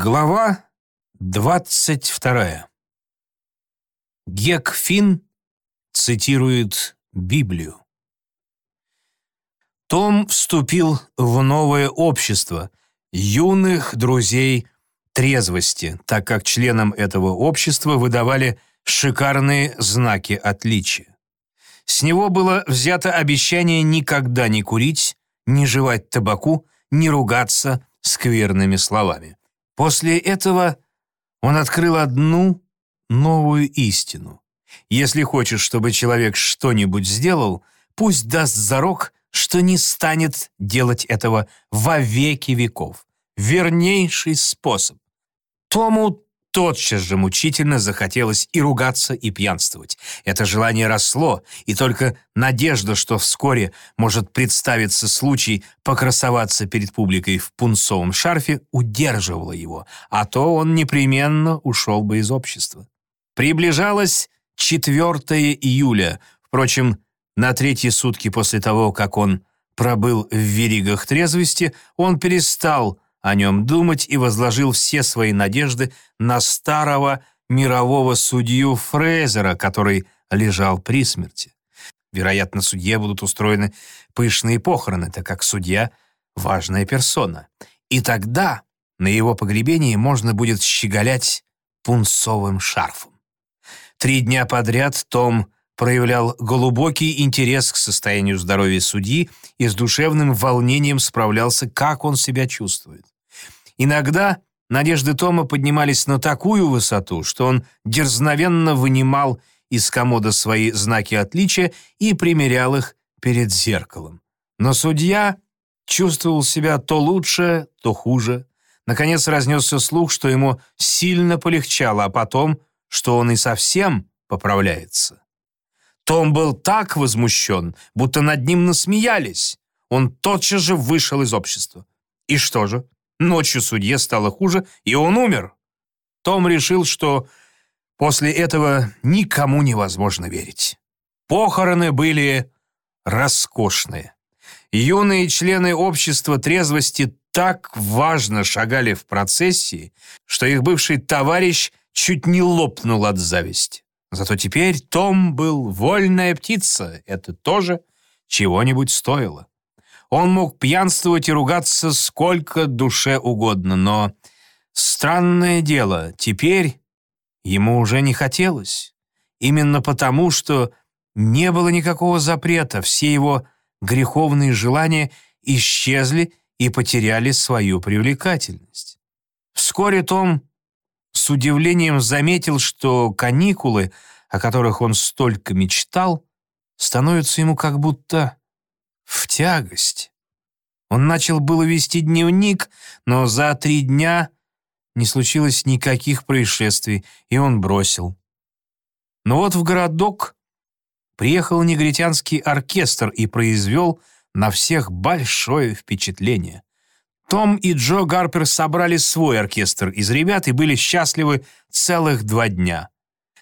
Глава 22. Гек Финн цитирует Библию. Том вступил в новое общество юных друзей трезвости, так как членам этого общества выдавали шикарные знаки отличия. С него было взято обещание никогда не курить, не жевать табаку, не ругаться скверными словами. После этого он открыл одну новую истину. Если хочешь, чтобы человек что-нибудь сделал, пусть даст зарок, что не станет делать этого во веки веков. Вернейший способ. Тому тотчас же мучительно захотелось и ругаться, и пьянствовать. Это желание росло, и только надежда, что вскоре может представиться случай покрасоваться перед публикой в пунцовом шарфе, удерживала его, а то он непременно ушел бы из общества. Приближалось 4 июля. Впрочем, на третьи сутки после того, как он пробыл в веригах трезвости, он перестал о нем думать и возложил все свои надежды на старого мирового судью Фрейзера, который лежал при смерти. Вероятно, судье будут устроены пышные похороны, так как судья — важная персона. И тогда на его погребении можно будет щеголять пунцовым шарфом. Три дня подряд Том проявлял глубокий интерес к состоянию здоровья судьи и с душевным волнением справлялся, как он себя чувствует. Иногда надежды Тома поднимались на такую высоту, что он дерзновенно вынимал из комода свои знаки отличия и примерял их перед зеркалом. Но судья чувствовал себя то лучше, то хуже. Наконец разнесся слух, что ему сильно полегчало, а потом, что он и совсем поправляется. Том был так возмущен, будто над ним насмеялись. Он тотчас же вышел из общества. И что же? Ночью судье стало хуже, и он умер. Том решил, что после этого никому невозможно верить. Похороны были роскошные. Юные члены общества трезвости так важно шагали в процессии, что их бывший товарищ чуть не лопнул от зависти. Зато теперь Том был вольная птица, это тоже чего-нибудь стоило. Он мог пьянствовать и ругаться сколько душе угодно, но странное дело, теперь ему уже не хотелось. Именно потому, что не было никакого запрета, все его греховные желания исчезли и потеряли свою привлекательность. Вскоре Том с удивлением заметил, что каникулы, о которых он столько мечтал, становятся ему как будто в тягость. Он начал было вести дневник, но за три дня не случилось никаких происшествий, и он бросил. Но вот в городок приехал негритянский оркестр и произвел на всех большое впечатление. Том и Джо Гарпер собрали свой оркестр из ребят и были счастливы целых два дня.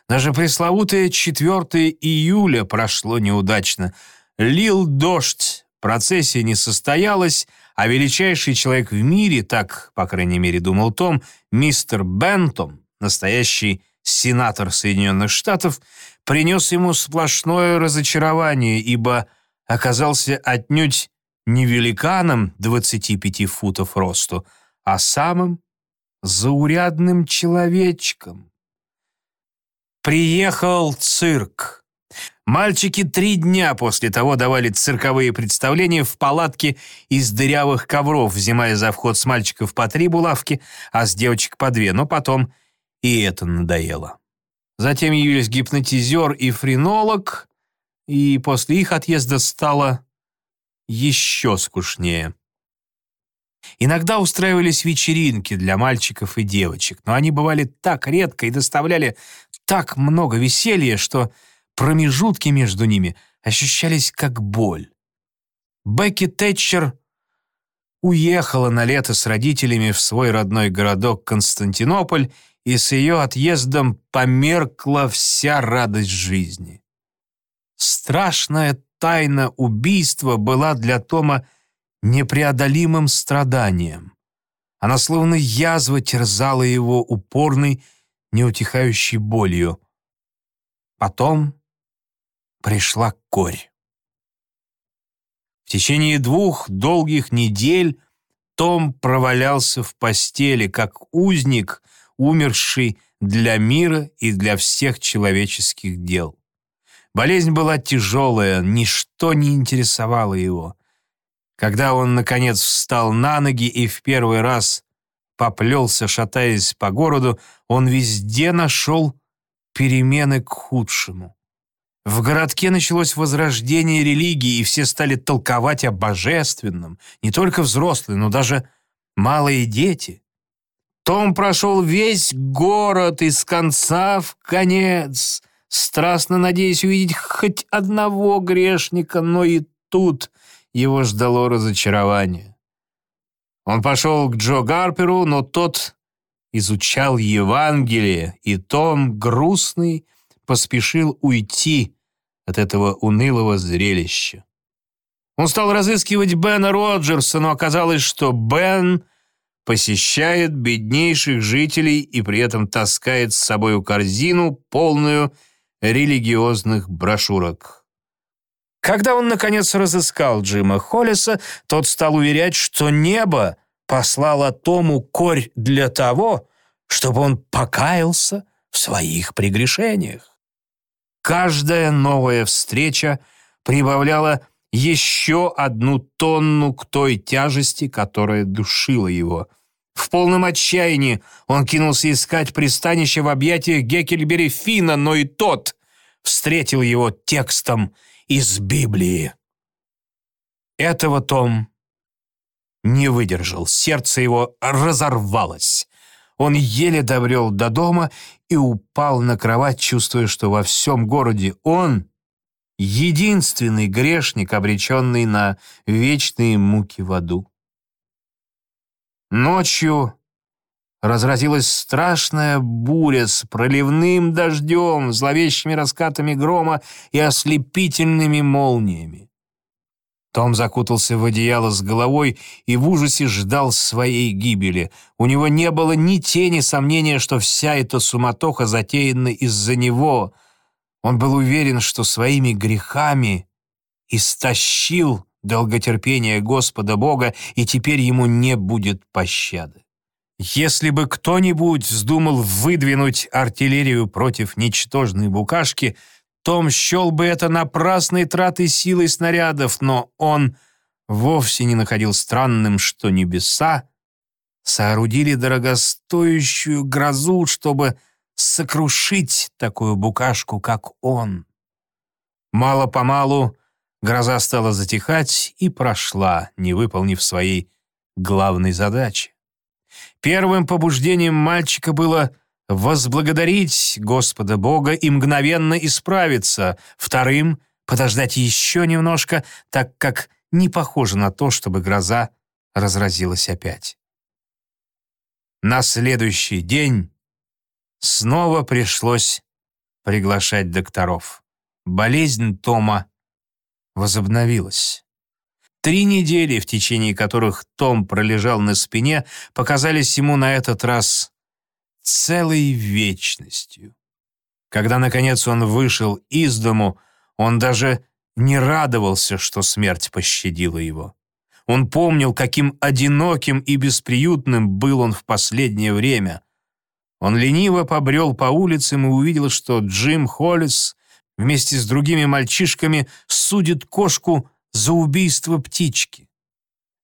Даже пресловутое 4 июля прошло неудачно. Лил дождь, процессия не состоялась, а величайший человек в мире, так, по крайней мере, думал Том, мистер Бентом, настоящий сенатор Соединенных Штатов, принес ему сплошное разочарование, ибо оказался отнюдь не великаном 25 футов росту, а самым заурядным человечком. Приехал цирк. Мальчики три дня после того давали цирковые представления в палатке из дырявых ковров, взимая за вход с мальчиков по три булавки, а с девочек по две, но потом и это надоело. Затем явились гипнотизер и френолог, и после их отъезда стало еще скучнее. Иногда устраивались вечеринки для мальчиков и девочек, но они бывали так редко и доставляли так много веселья, что промежутки между ними ощущались как боль. Бекки Тэтчер уехала на лето с родителями в свой родной городок Константинополь, и с ее отъездом померкла вся радость жизни. Страшная тайна убийства была для Тома непреодолимым страданием. Она словно язва терзала его упорной, неутихающей болью. Потом пришла корь. В течение двух долгих недель том провалялся в постели, как узник, умерший для мира и для всех человеческих дел. Болезнь была тяжелая, ничто не интересовало его. Когда он, наконец, встал на ноги и в первый раз поплелся, шатаясь по городу, он везде нашел перемены к худшему. В городке началось возрождение религии, и все стали толковать о божественном, не только взрослые, но даже малые дети. Том прошел весь город из конца в конец, страстно надеясь увидеть хоть одного грешника, но и тут его ждало разочарование. Он пошел к Джо Гарперу, но тот изучал Евангелие, и Том, грустный, поспешил уйти, от этого унылого зрелища. Он стал разыскивать Бена Роджерса, но оказалось, что Бен посещает беднейших жителей и при этом таскает с собой корзину, полную религиозных брошюрок. Когда он, наконец, разыскал Джима Холлиса, тот стал уверять, что небо послало Тому корь для того, чтобы он покаялся в своих прегрешениях. Каждая новая встреча прибавляла еще одну тонну к той тяжести, которая душила его. В полном отчаянии он кинулся искать пристанище в объятиях Геккельбери Фина, но и тот встретил его текстом из Библии. Этого Том не выдержал, сердце его разорвалось. Он еле добрел до дома и упал на кровать, чувствуя, что во всем городе он — единственный грешник, обреченный на вечные муки в аду. Ночью разразилась страшная буря с проливным дождем, зловещими раскатами грома и ослепительными молниями. Том закутался в одеяло с головой и в ужасе ждал своей гибели. У него не было ни тени сомнения, что вся эта суматоха затеяна из-за него. Он был уверен, что своими грехами истощил долготерпение Господа Бога, и теперь ему не будет пощады. Если бы кто-нибудь вздумал выдвинуть артиллерию против ничтожной букашки — том счел бы это напрасной тратой силы снарядов, но он вовсе не находил странным, что небеса соорудили дорогостоящую грозу, чтобы сокрушить такую букашку, как он. Мало-помалу гроза стала затихать и прошла, не выполнив своей главной задачи. Первым побуждением мальчика было — возблагодарить Господа Бога и мгновенно исправиться, вторым — подождать еще немножко, так как не похоже на то, чтобы гроза разразилась опять. На следующий день снова пришлось приглашать докторов. Болезнь Тома возобновилась. Три недели, в течение которых Том пролежал на спине, показались ему на этот раз целой вечностью. Когда, наконец, он вышел из дому, он даже не радовался, что смерть пощадила его. Он помнил, каким одиноким и бесприютным был он в последнее время. Он лениво побрел по улицам и увидел, что Джим Холлис вместе с другими мальчишками судит кошку за убийство птички.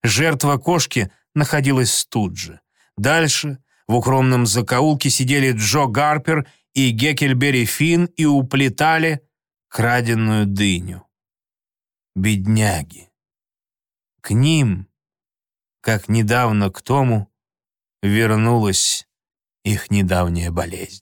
Жертва кошки находилась тут же. Дальше в укромном закоулке сидели Джо Гарпер и Геккельбери Финн и уплетали краденую дыню. Бедняги. К ним, как недавно к тому, вернулась их недавняя болезнь.